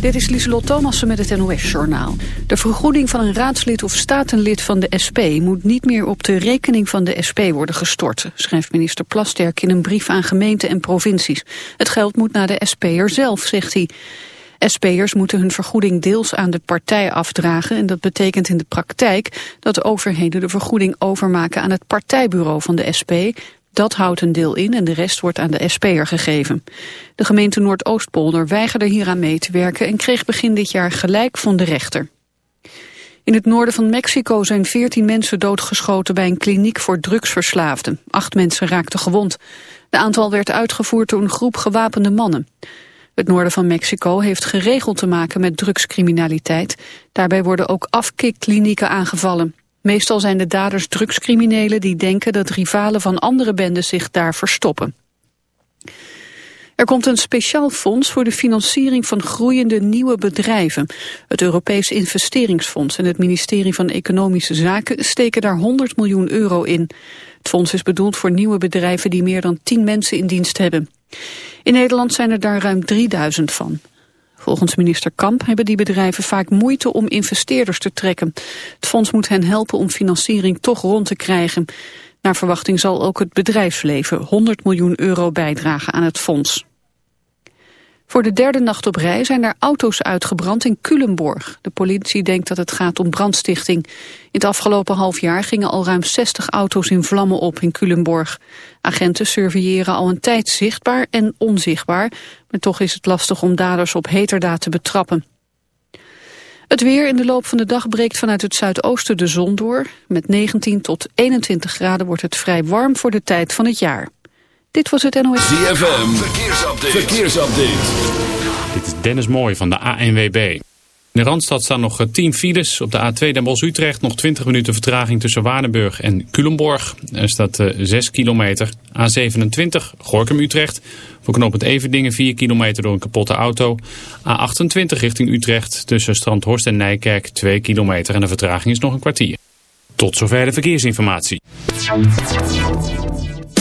Dit is Lieselot Thomassen met het NOS-journaal. De vergoeding van een raadslid of statenlid van de SP... moet niet meer op de rekening van de SP worden gestort... schrijft minister Plasterk in een brief aan gemeenten en provincies. Het geld moet naar de SP'er zelf, zegt hij. SP'ers moeten hun vergoeding deels aan de partij afdragen... en dat betekent in de praktijk dat de overheden de vergoeding overmaken... aan het partijbureau van de SP... Dat houdt een deel in en de rest wordt aan de SP'er gegeven. De gemeente Noordoostpolder weigerde hieraan mee te werken... en kreeg begin dit jaar gelijk van de rechter. In het noorden van Mexico zijn 14 mensen doodgeschoten bij een kliniek voor drugsverslaafden. Acht mensen raakten gewond. De aantal werd uitgevoerd door een groep gewapende mannen. Het noorden van Mexico heeft geregeld te maken met drugscriminaliteit. Daarbij worden ook afkikklinieken aangevallen. Meestal zijn de daders drugscriminelen die denken dat rivalen van andere bendes zich daar verstoppen. Er komt een speciaal fonds voor de financiering van groeiende nieuwe bedrijven. Het Europees Investeringsfonds en het ministerie van Economische Zaken steken daar 100 miljoen euro in. Het fonds is bedoeld voor nieuwe bedrijven die meer dan 10 mensen in dienst hebben. In Nederland zijn er daar ruim 3000 van. Volgens minister Kamp hebben die bedrijven vaak moeite om investeerders te trekken. Het fonds moet hen helpen om financiering toch rond te krijgen. Naar verwachting zal ook het bedrijfsleven 100 miljoen euro bijdragen aan het fonds. Voor de derde nacht op rij zijn er auto's uitgebrand in Culemborg. De politie denkt dat het gaat om brandstichting. In het afgelopen half jaar gingen al ruim 60 auto's in vlammen op in Culemborg. Agenten surveilleren al een tijd zichtbaar en onzichtbaar... maar toch is het lastig om daders op heterdaad te betrappen. Het weer in de loop van de dag breekt vanuit het zuidoosten de zon door. Met 19 tot 21 graden wordt het vrij warm voor de tijd van het jaar. Dit was het NOS. ZFM, verkeersupdate. verkeersupdate. Dit is Dennis Mooij van de ANWB. In de Randstad staan nog 10 files. Op de A2 Den Bosch-Utrecht nog 20 minuten vertraging tussen Waardenburg en Culemborg. Er staat 6 eh, kilometer. A27 Gorkum-Utrecht. Voor knooppunt Everdingen 4 kilometer door een kapotte auto. A28 richting Utrecht tussen Strandhorst en Nijkerk 2 kilometer. En de vertraging is nog een kwartier. Tot zover de verkeersinformatie.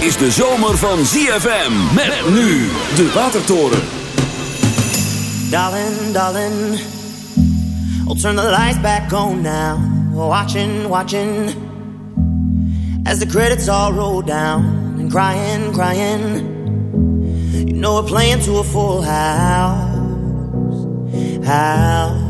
Is de zomer van ZFM. Met nu de Watertoren. Darling, darling. I'll turn the lights back on now. Watching, watching. As the credits all roll down. And crying, crying. You know we're playing to a full house. House.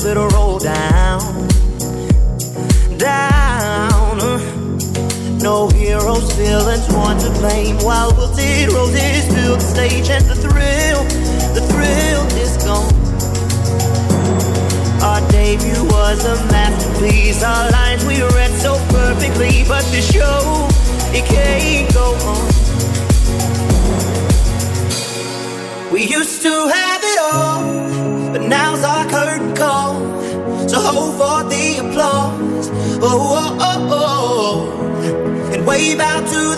Velvet roll down, down. No heroes, villains, one to blame. While wilted roses fill the stage, and the thrill, the thrill is gone. Our debut was a masterpiece. Our lines we read so perfectly, but the show it can't go on. We used to have it all, now's our curtain call. So hold for the applause. Oh, oh, oh, oh. oh. And wave out to the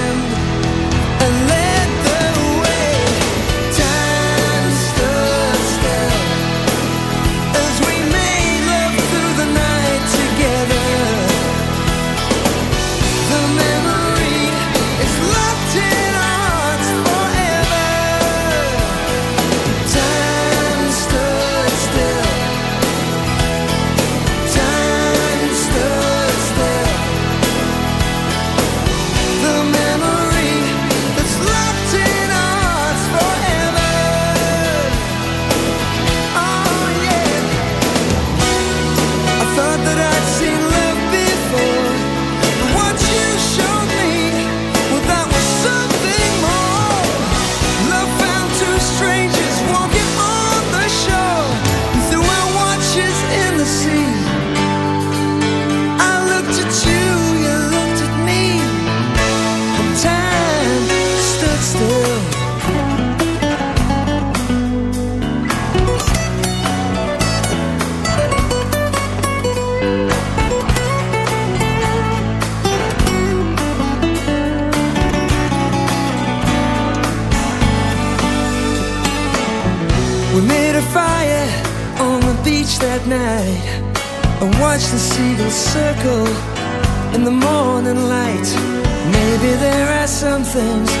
things.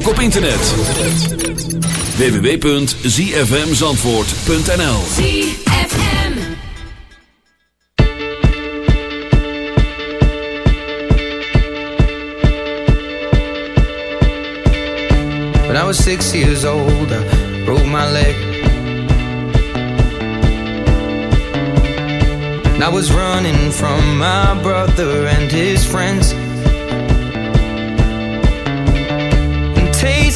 ook op internet. www.zfmzandvoort.nl When I was six years old, I broke my leg. And I was running from my brother and his friends.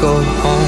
go home.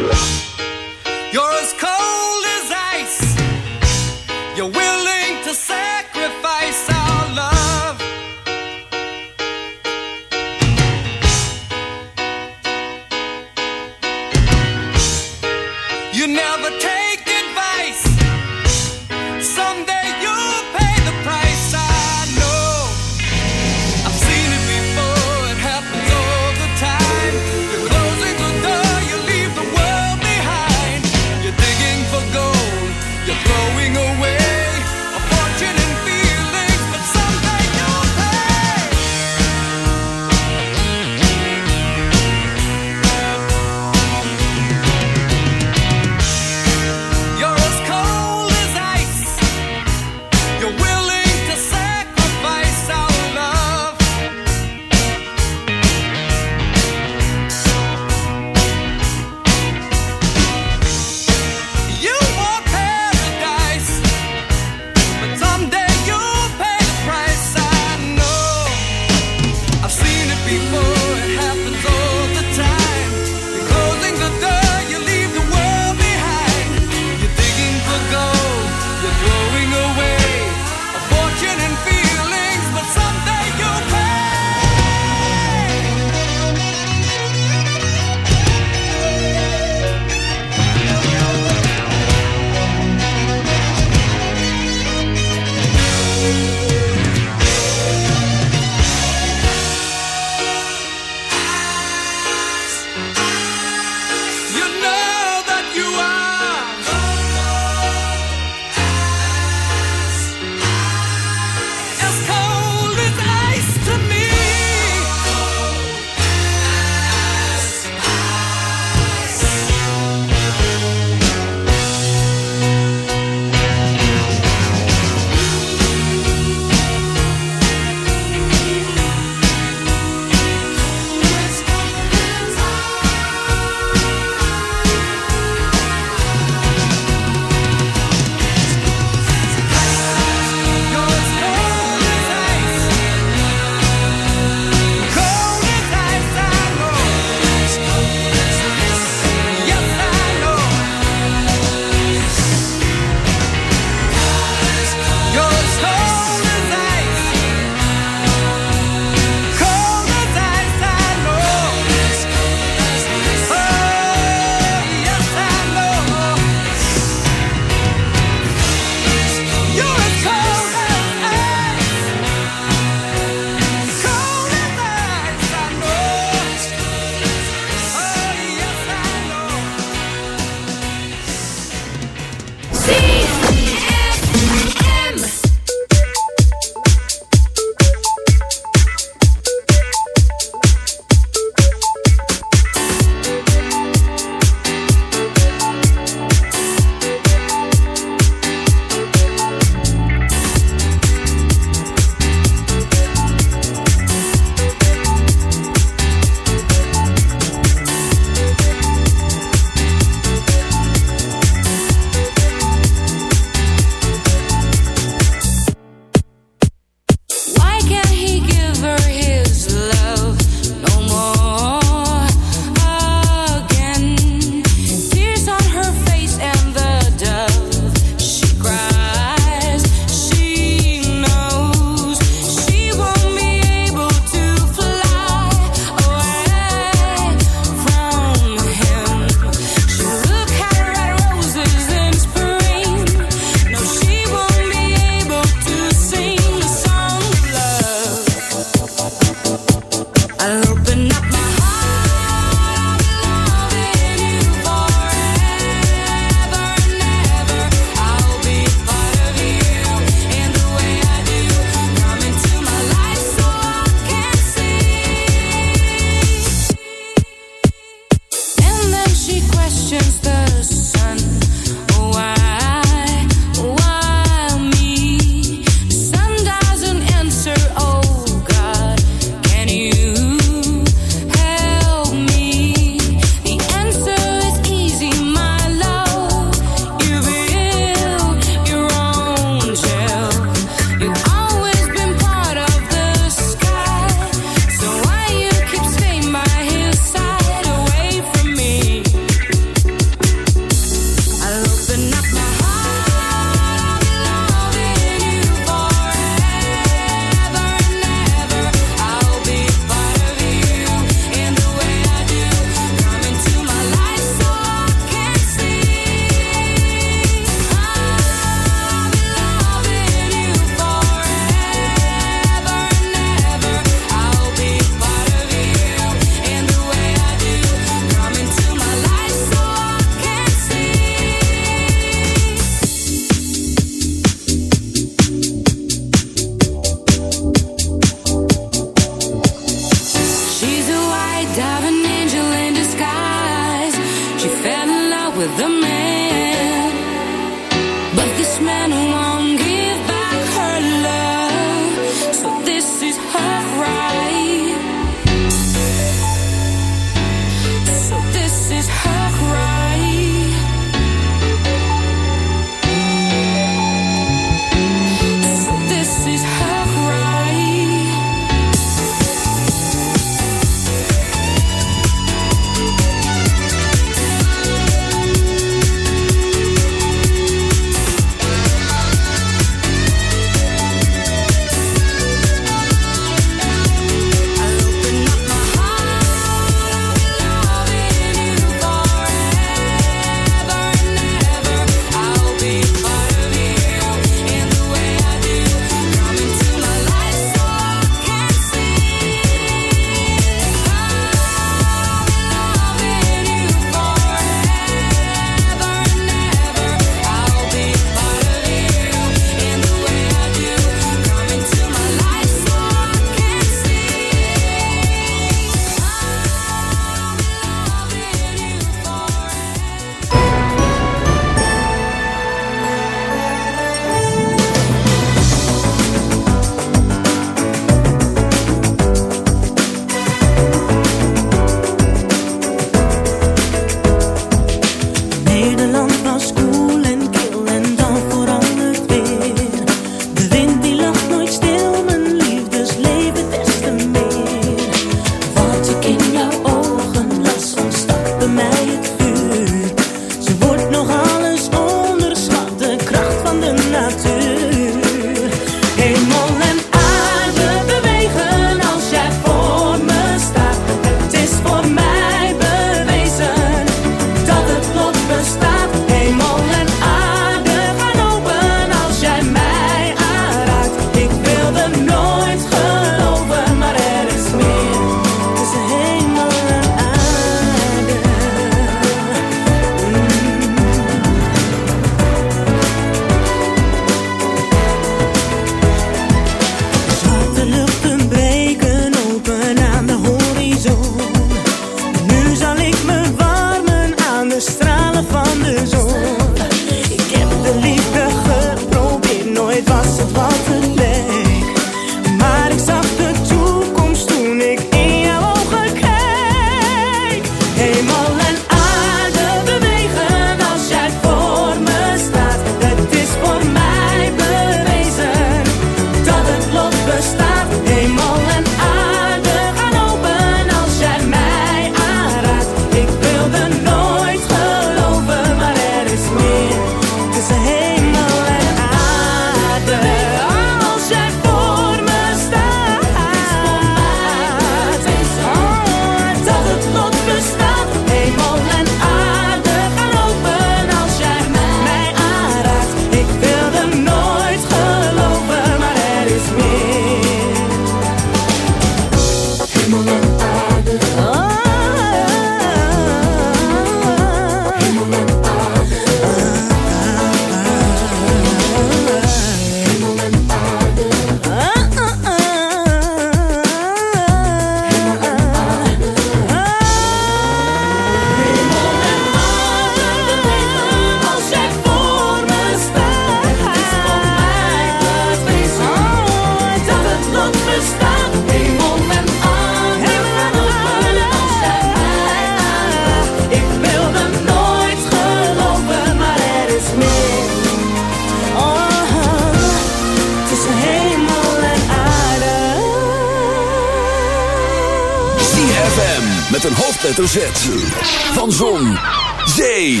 van Zon, Zee,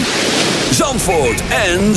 Zandvoort en